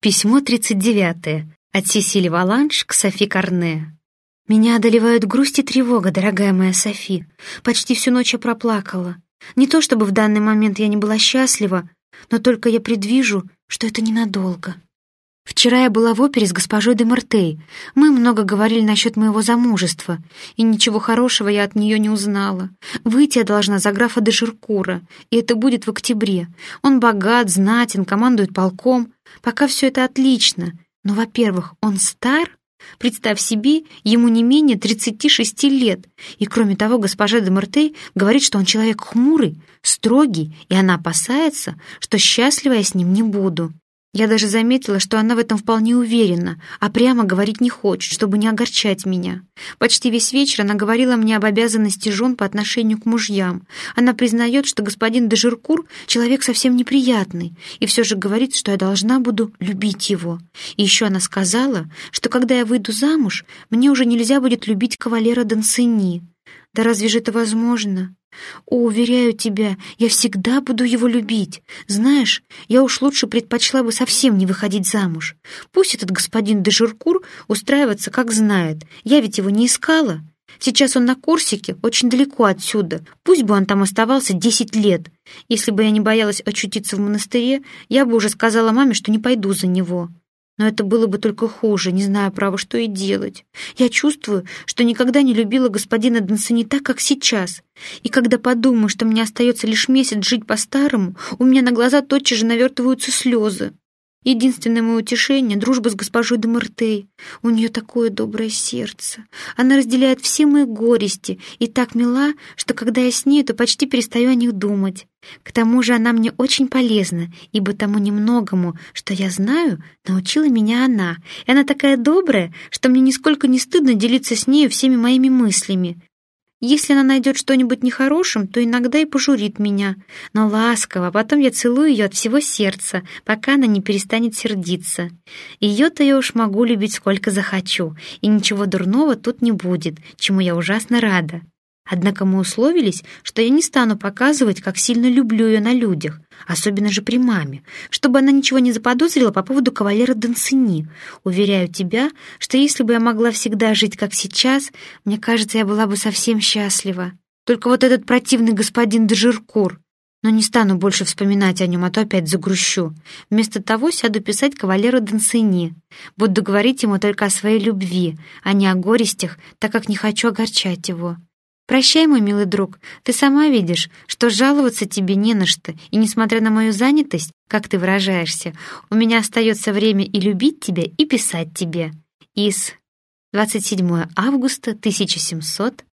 Письмо 39 от Сесили Валанш к Софи Карне. «Меня одолевают грусть и тревога, дорогая моя Софи. Почти всю ночь я проплакала. Не то чтобы в данный момент я не была счастлива, но только я предвижу, что это ненадолго. Вчера я была в опере с госпожой де Мартей. Мы много говорили насчет моего замужества, и ничего хорошего я от нее не узнала. Выйти я должна за графа де Жиркура, и это будет в октябре. Он богат, знатен, командует полком. Пока все это отлично. Но, во-первых, он стар. Представь себе, ему не менее 36 лет. И, кроме того, госпожа де Мартей говорит, что он человек хмурый, строгий, и она опасается, что счастлива я с ним не буду. Я даже заметила, что она в этом вполне уверена, а прямо говорить не хочет, чтобы не огорчать меня. Почти весь вечер она говорила мне об обязанности жен по отношению к мужьям. Она признает, что господин Дежиркур человек совсем неприятный, и все же говорит, что я должна буду любить его. И еще она сказала, что когда я выйду замуж, мне уже нельзя будет любить кавалера Дансини. Да разве же это возможно? О, уверяю тебя, я всегда буду его любить. Знаешь, я уж лучше предпочла бы совсем не выходить замуж. Пусть этот господин де Жиркур устраивается, как знает. Я ведь его не искала. Сейчас он на Корсике, очень далеко отсюда. Пусть бы он там оставался десять лет. Если бы я не боялась очутиться в монастыре, я бы уже сказала маме, что не пойду за него. Но это было бы только хуже, не знаю, право, что и делать. Я чувствую, что никогда не любила господина Дансони так, как сейчас. И когда подумаю, что мне остается лишь месяц жить по-старому, у меня на глаза тотчас же навертываются слезы. Единственное мое утешение — дружба с госпожой де Мартей. У нее такое доброе сердце. Она разделяет все мои горести и так мила, что когда я с ней, то почти перестаю о них думать. К тому же она мне очень полезна, ибо тому немногому, что я знаю, научила меня она. И она такая добрая, что мне нисколько не стыдно делиться с нею всеми моими мыслями. Если она найдет что-нибудь нехорошим, то иногда и пожурит меня, но ласково, потом я целую ее от всего сердца, пока она не перестанет сердиться. Ее-то я уж могу любить сколько захочу, и ничего дурного тут не будет, чему я ужасно рада. Однако мы условились, что я не стану показывать, как сильно люблю ее на людях, особенно же при маме, чтобы она ничего не заподозрила по поводу кавалера Донцини. Уверяю тебя, что если бы я могла всегда жить, как сейчас, мне кажется, я была бы совсем счастлива. Только вот этот противный господин Дежиркур. Но не стану больше вспоминать о нем, а то опять загрущу. Вместо того сяду писать кавалеру Донцини. Буду говорить ему только о своей любви, а не о горестях, так как не хочу огорчать его. «Прощай, мой милый друг, ты сама видишь, что жаловаться тебе не на что, и несмотря на мою занятость, как ты выражаешься, у меня остается время и любить тебя, и писать тебе». Из 27 августа 1700